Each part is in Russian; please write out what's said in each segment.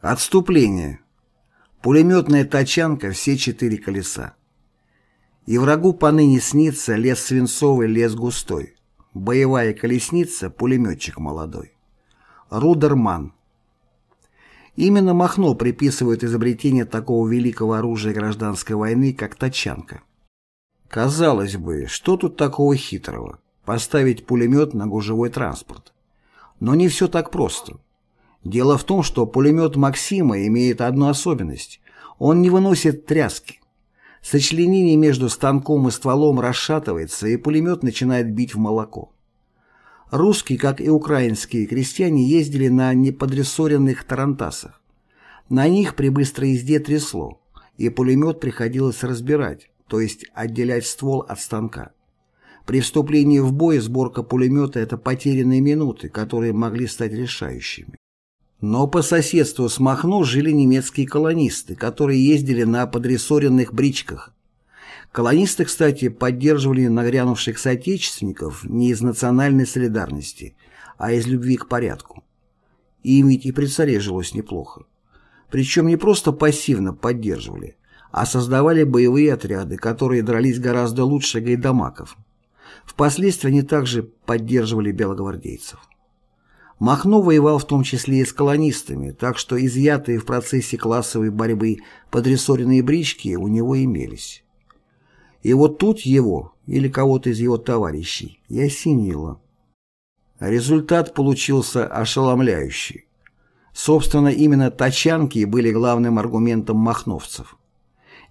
Отступление. Пулеметная тачанка, все четыре колеса. И врагу поныне снится лес свинцовый, лес густой. Боевая колесница, пулеметчик молодой. Рудерман. Именно Махно приписывает изобретение такого великого оружия гражданской войны, как тачанка. Казалось бы, что тут такого хитрого? Поставить пулемет на гужевой транспорт. Но не все так просто. Дело в том, что пулемет Максима имеет одну особенность. Он не выносит тряски. Сочленение между станком и стволом расшатывается, и пулемет начинает бить в молоко. Русские, как и украинские крестьяне, ездили на неподрессоренных тарантасах. На них при быстрой езде трясло, и пулемет приходилось разбирать, то есть отделять ствол от станка. При вступлении в бой сборка пулемета – это потерянные минуты, которые могли стать решающими. Но по соседству с Махно жили немецкие колонисты, которые ездили на подрессоренных бричках. Колонисты, кстати, поддерживали нагрянувших соотечественников не из национальной солидарности, а из любви к порядку. Им ведь и при царе жилось неплохо. Причем не просто пассивно поддерживали, а создавали боевые отряды, которые дрались гораздо лучше гайдамаков. Впоследствии они также поддерживали белогвардейцев. Махно воевал в том числе и с колонистами, так что изъятые в процессе классовой борьбы подрессоренные брички у него имелись. И вот тут его, или кого-то из его товарищей, и осенило. Результат получился ошеломляющий. Собственно, именно тачанки были главным аргументом махновцев.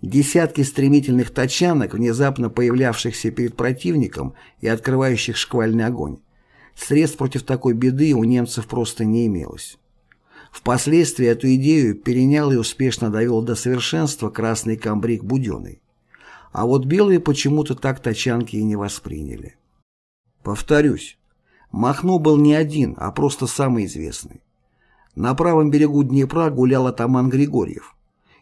Десятки стремительных тачанок, внезапно появлявшихся перед противником и открывающих шквальный огонь, Средств против такой беды у немцев просто не имелось. Впоследствии эту идею перенял и успешно довел до совершенства красный камбрик Буденный. А вот белые почему-то так тачанки и не восприняли. Повторюсь, Махно был не один, а просто самый известный. На правом берегу Днепра гулял атаман Григорьев,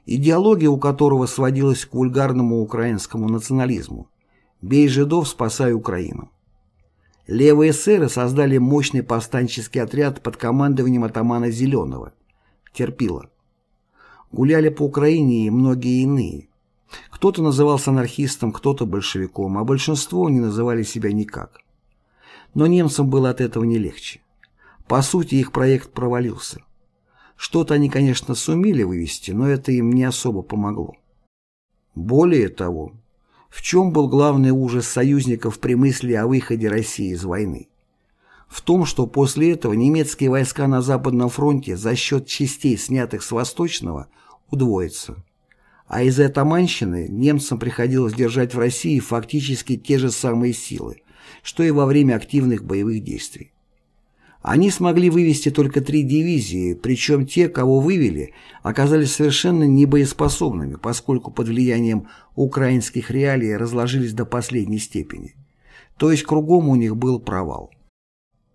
идеология у которого сводилась к вульгарному украинскому национализму «Бей жидов, спасай Украину». Левые эсеры создали мощный повстанческий отряд под командованием атамана Зеленого, Терпила. Гуляли по Украине и многие иные. Кто-то назывался анархистом, кто-то большевиком, а большинство не называли себя никак. Но немцам было от этого не легче. По сути, их проект провалился. Что-то они, конечно, сумели вывести, но это им не особо помогло. Более того, в чем был главный ужас союзников при мысли о выходе России из войны? В том, что после этого немецкие войска на Западном фронте за счет частей, снятых с Восточного, удвоятся. А из-за Таманщины немцам приходилось держать в России фактически те же самые силы, что и во время активных боевых действий. Они смогли вывести только три дивизии, причем те, кого вывели, оказались совершенно небоеспособными, поскольку под влиянием украинских реалий разложились до последней степени. То есть кругом у них был провал.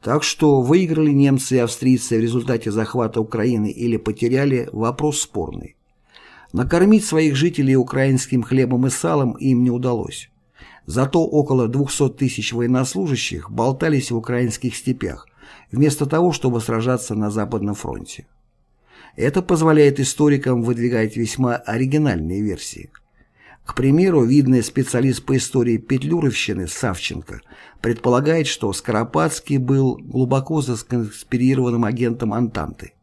Так что выиграли немцы и австрийцы в результате захвата Украины или потеряли – вопрос спорный. Накормить своих жителей украинским хлебом и салом им не удалось. Зато около 200 тысяч военнослужащих болтались в украинских степях, вместо того, чтобы сражаться на Западном фронте. Это позволяет историкам выдвигать весьма оригинальные версии. К примеру, видный специалист по истории Петлюровщины Савченко предполагает, что Скоропадский был глубоко засконспирированным агентом Антанты.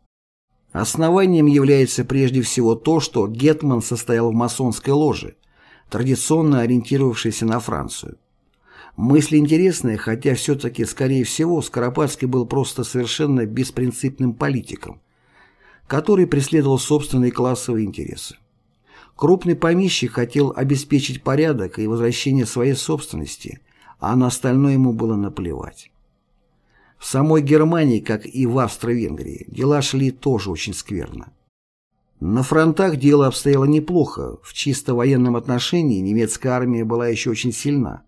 Основанием является прежде всего то, что Гетман состоял в масонской ложе, традиционно ориентировавшейся на Францию. Мысль интересная, хотя все-таки, скорее всего, Скоропадский был просто совершенно беспринципным политиком, который преследовал собственные классовые интересы. Крупный помещик хотел обеспечить порядок и возвращение своей собственности, а на остальное ему было наплевать. В самой Германии, как и в Австро-Венгрии, дела шли тоже очень скверно. На фронтах дело обстояло неплохо, в чисто военном отношении немецкая армия была еще очень сильна.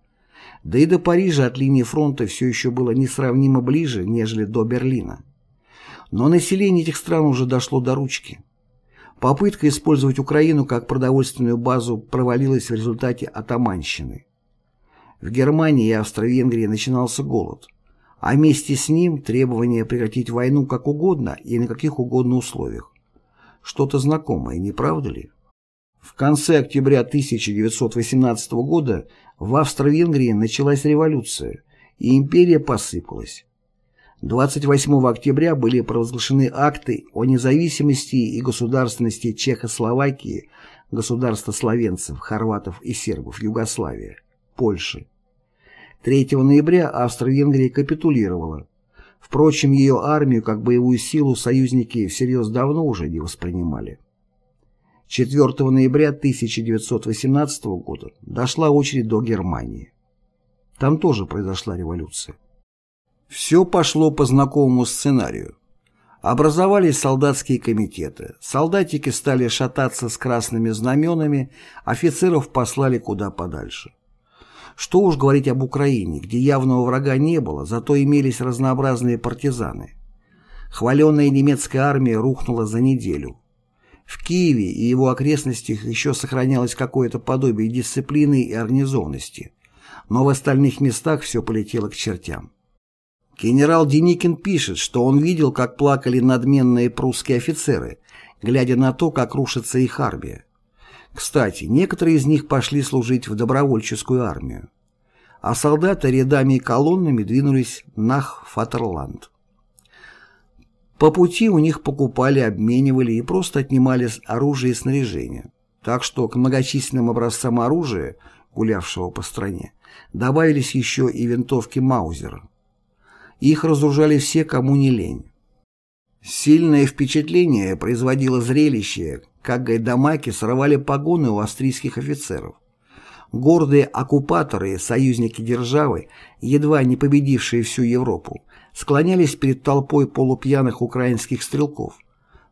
Да и до Парижа от линии фронта все еще было несравнимо ближе, нежели до Берлина. Но население этих стран уже дошло до ручки. Попытка использовать Украину как продовольственную базу провалилась в результате атаманщины. В Германии и Австро-Венгрии начинался голод, а вместе с ним требование прекратить войну как угодно и на каких угодно условиях, Что-то знакомое, не правда ли? В конце октября 1918 года в Австро-Венгрии началась революция, и империя посыпалась. 28 октября были провозглашены акты о независимости и государственности Чехословакии, государства словенцев, хорватов и сербов, Югославия, Польши. 3 ноября Австро-Венгрия капитулировала. Впрочем, ее армию как боевую силу союзники всерьез давно уже не воспринимали. 4 ноября 1918 года дошла очередь до Германии. Там тоже произошла революция. Все пошло по знакомому сценарию. Образовались солдатские комитеты, солдатики стали шататься с красными знаменами, офицеров послали куда подальше. Что уж говорить об Украине, где явного врага не было, зато имелись разнообразные партизаны. Хваленная немецкая армия рухнула за неделю. В Киеве и его окрестностях еще сохранялось какое-то подобие дисциплины и организованности, но в остальных местах все полетело к чертям. Генерал Деникин пишет, что он видел, как плакали надменные прусские офицеры, глядя на то, как рушится их армия. Кстати, некоторые из них пошли служить в добровольческую армию, а солдаты рядами и колоннами двинулись на Фатерланд. По пути у них покупали, обменивали и просто отнимали оружие и снаряжение. Так что к многочисленным образцам оружия, гулявшего по стране, добавились еще и винтовки Маузера. Их разоружали все, кому не лень. Сильное впечатление производило зрелище, как гайдамаки срывали погоны у австрийских офицеров. Гордые оккупаторы, союзники державы, едва не победившие всю Европу, склонялись перед толпой полупьяных украинских стрелков,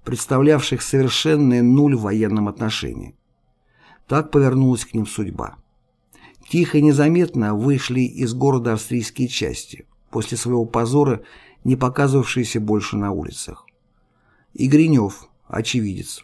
представлявших совершенный нуль в военном отношении. Так повернулась к ним судьба. Тихо и незаметно вышли из города австрийские части, после своего позора не показывавшиеся больше на улицах. И Гринев, очевидец,